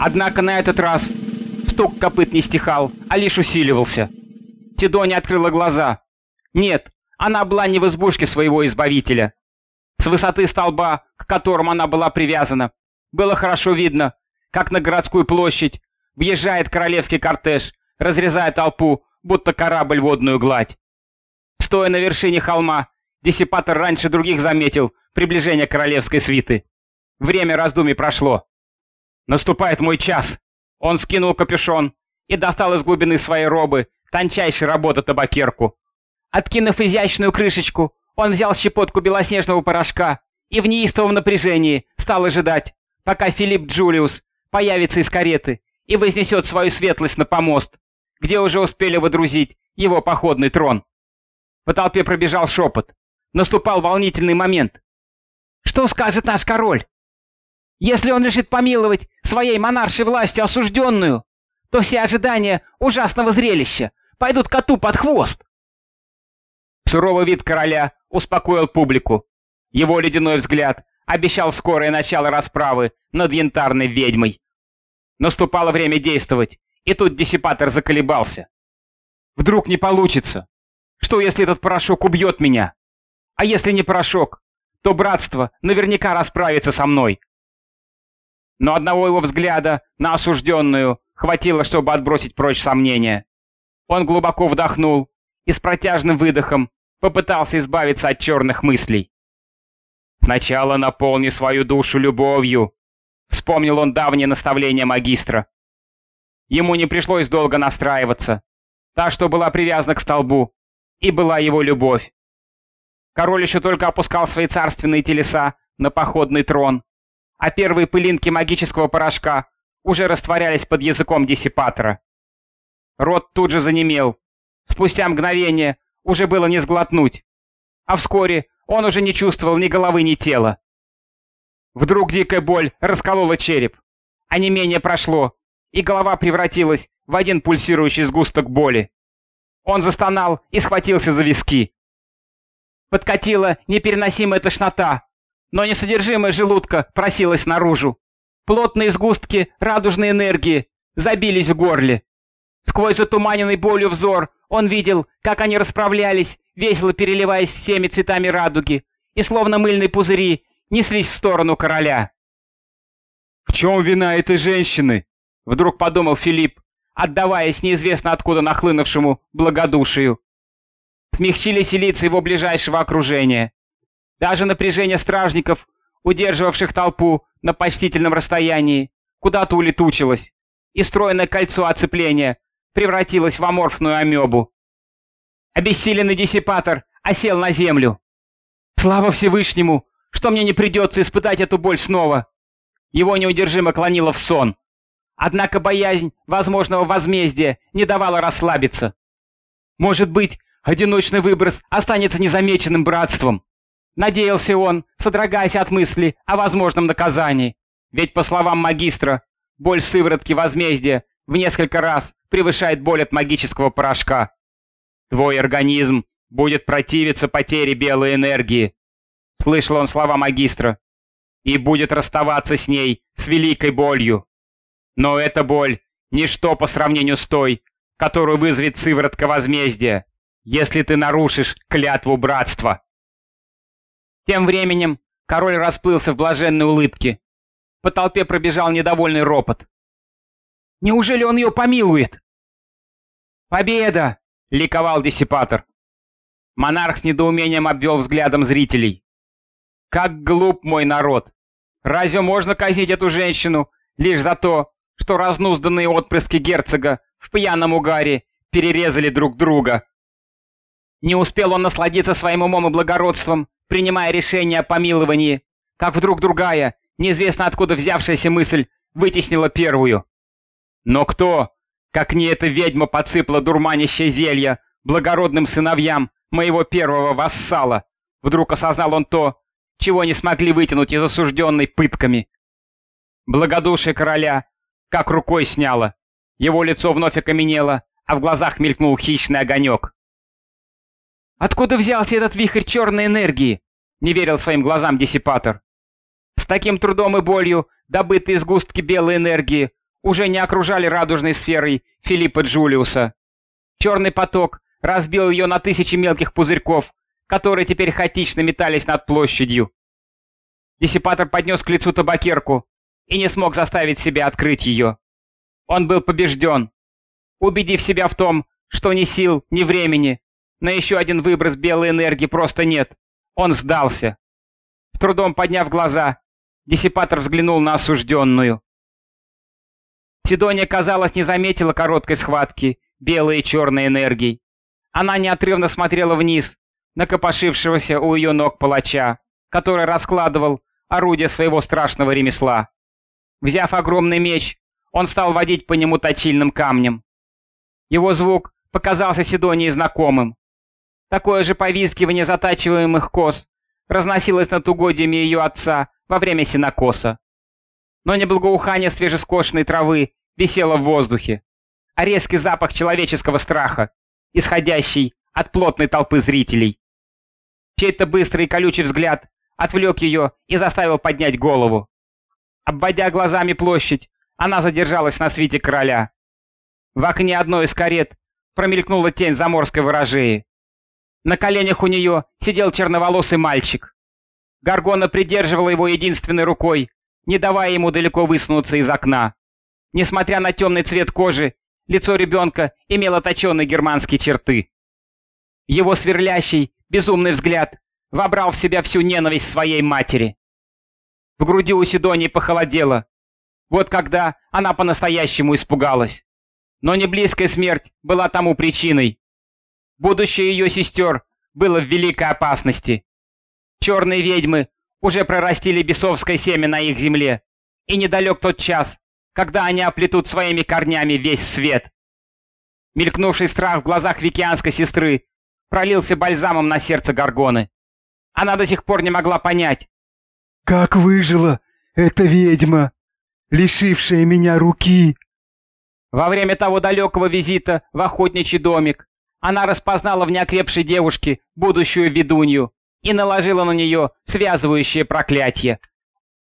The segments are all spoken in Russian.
Однако на этот раз стук копыт не стихал, а лишь усиливался. Тидоня открыла глаза. Нет, она была не в избушке своего избавителя. С высоты столба, к которому она была привязана, было хорошо видно, как на городскую площадь въезжает королевский кортеж, разрезая толпу, будто корабль водную гладь. Стоя на вершине холма, диссипатор раньше других заметил приближение королевской свиты. Время раздумий прошло. Наступает мой час. Он скинул капюшон и достал из глубины своей робы тончайшей работы табакерку. Откинув изящную крышечку, он взял щепотку белоснежного порошка и в неистовом напряжении стал ожидать, пока Филипп Джулиус появится из кареты и вознесет свою светлость на помост, где уже успели водрузить его походный трон. По толпе пробежал шепот. Наступал волнительный момент. Что скажет наш король? Если он решит помиловать своей монаршей властью осужденную, то все ожидания ужасного зрелища пойдут коту под хвост. Суровый вид короля успокоил публику. Его ледяной взгляд обещал скорое начало расправы над янтарной ведьмой. Наступало время действовать, и тут диссипатор заколебался. Вдруг не получится. Что, если этот порошок убьет меня? А если не порошок, то братство наверняка расправится со мной. Но одного его взгляда на осужденную хватило, чтобы отбросить прочь сомнения. Он глубоко вдохнул и с протяжным выдохом попытался избавиться от черных мыслей. «Сначала наполни свою душу любовью», — вспомнил он давнее наставление магистра. Ему не пришлось долго настраиваться. Та, что была привязана к столбу, и была его любовь. Король еще только опускал свои царственные телеса на походный трон, а первые пылинки магического порошка уже растворялись под языком диссипатора. Рот тут же занемел. Спустя мгновение уже было не сглотнуть. А вскоре он уже не чувствовал ни головы, ни тела. Вдруг дикая боль расколола череп. А не менее прошло, и голова превратилась в один пульсирующий сгусток боли. Он застонал и схватился за виски. Подкатила непереносимая тошнота, но несодержимое желудка просилось наружу. Плотные сгустки радужной энергии забились в горле. Сквозь затуманенный болью взор он видел, как они расправлялись, весело переливаясь всеми цветами радуги, и словно мыльные пузыри неслись в сторону короля. «В чем вина этой женщины?» — вдруг подумал Филипп, отдаваясь неизвестно откуда нахлынувшему благодушию. Смягчились лица его ближайшего окружения. Даже напряжение стражников, удерживавших толпу на почтительном расстоянии, куда-то улетучилось, и стройное кольцо оцепления превратилось в аморфную амебу. Обессиленный диссипатор осел на землю. Слава Всевышнему, что мне не придется испытать эту боль снова. Его неудержимо клонило в сон. Однако боязнь возможного возмездия не давала расслабиться. Может быть, одиночный выброс останется незамеченным братством. Надеялся он, содрогаясь от мысли о возможном наказании. Ведь, по словам магистра, боль сыворотки возмездия в несколько раз превышает боль от магического порошка. Твой организм будет противиться потере белой энергии. Слышал он слова магистра. И будет расставаться с ней, с великой болью. Но эта боль — ничто по сравнению с той, которую вызовет сыворотка возмездия, если ты нарушишь клятву братства. Тем временем король расплылся в блаженной улыбке. По толпе пробежал недовольный ропот. «Неужели он ее помилует?» «Победа!» — ликовал диссипатор. Монарх с недоумением обвел взглядом зрителей. «Как глуп мой народ! Разве можно казнить эту женщину лишь за то, что разнузданные отпрыски герцога в пьяном угаре перерезали друг друга. Не успел он насладиться своим умом и благородством, принимая решение о помиловании, как вдруг другая, неизвестно откуда взявшаяся мысль, вытеснила первую. Но кто, как не эта ведьма подсыпала дурманящее зелье благородным сыновьям моего первого вассала, вдруг осознал он то, чего не смогли вытянуть из осужденной пытками. Благодушие короля как рукой сняло. Его лицо вновь окаменело, а в глазах мелькнул хищный огонек. «Откуда взялся этот вихрь черной энергии?» — не верил своим глазам диссипатор. С таким трудом и болью добытые сгустки белой энергии уже не окружали радужной сферой Филиппа Джулиуса. Черный поток разбил ее на тысячи мелких пузырьков, которые теперь хаотично метались над площадью. Диссипатор поднес к лицу табакерку и не смог заставить себя открыть ее. Он был побежден. Убедив себя в том, что ни сил, ни времени, на еще один выброс белой энергии просто нет, он сдался. Трудом подняв глаза, диссипатор взглянул на осужденную. Сидония, казалось, не заметила короткой схватки белой и черной энергии. Она неотрывно смотрела вниз, на копошившегося у ее ног палача, который раскладывал орудие своего страшного ремесла. Взяв огромный меч, он стал водить по нему точильным камнем. Его звук показался Сидонии знакомым. Такое же повизгивание затачиваемых коз разносилось над угодьями ее отца во время сенокоса. Но не благоухание свежескошенной травы висело в воздухе, а резкий запах человеческого страха, исходящий от плотной толпы зрителей. Чей-то быстрый колючий взгляд отвлек ее и заставил поднять голову. Обводя глазами площадь, она задержалась на свите короля. В окне одной из карет промелькнула тень заморской ворожеи. На коленях у нее сидел черноволосый мальчик. Гаргона придерживала его единственной рукой, не давая ему далеко высунуться из окна. Несмотря на темный цвет кожи, лицо ребенка имело точеные германские черты. Его сверлящий, безумный взгляд вобрал в себя всю ненависть своей матери. В груди у Сидонии похолодело. Вот когда она по-настоящему испугалась. Но не близкая смерть была тому причиной. Будущее ее сестер было в великой опасности. Черные ведьмы уже прорастили бесовское семя на их земле, и недалек тот час, когда они оплетут своими корнями весь свет. Мелькнувший страх в глазах викианской сестры пролился бальзамом на сердце Гаргоны. Она до сих пор не могла понять. «Как выжила эта ведьма, лишившая меня руки?» Во время того далекого визита в охотничий домик она распознала в неокрепшей девушке будущую ведунью и наложила на нее связывающее проклятие.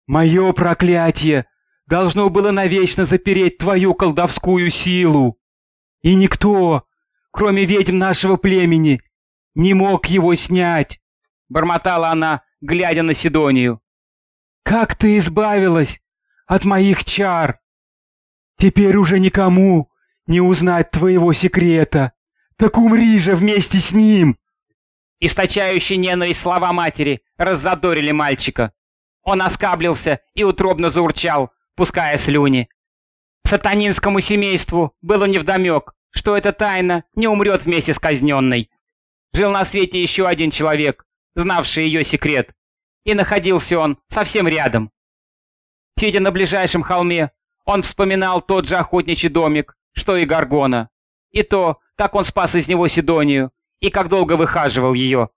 «Мое проклятие должно было навечно запереть твою колдовскую силу, и никто, кроме ведьм нашего племени, не мог его снять», — бормотала она, глядя на Сидонию. «Как ты избавилась от моих чар? Теперь уже никому не узнать твоего секрета. Так умри же вместе с ним!» Источающие ненависть слова матери раззадорили мальчика. Он оскаблился и утробно заурчал, пуская слюни. Сатанинскому семейству было невдомек, что эта тайна не умрет вместе с казненной. Жил на свете еще один человек, знавший ее секрет, и находился он совсем рядом. Сидя на ближайшем холме, он вспоминал тот же охотничий домик, что и Гаргона, и то, как он спас из него Сидонию, и как долго выхаживал ее.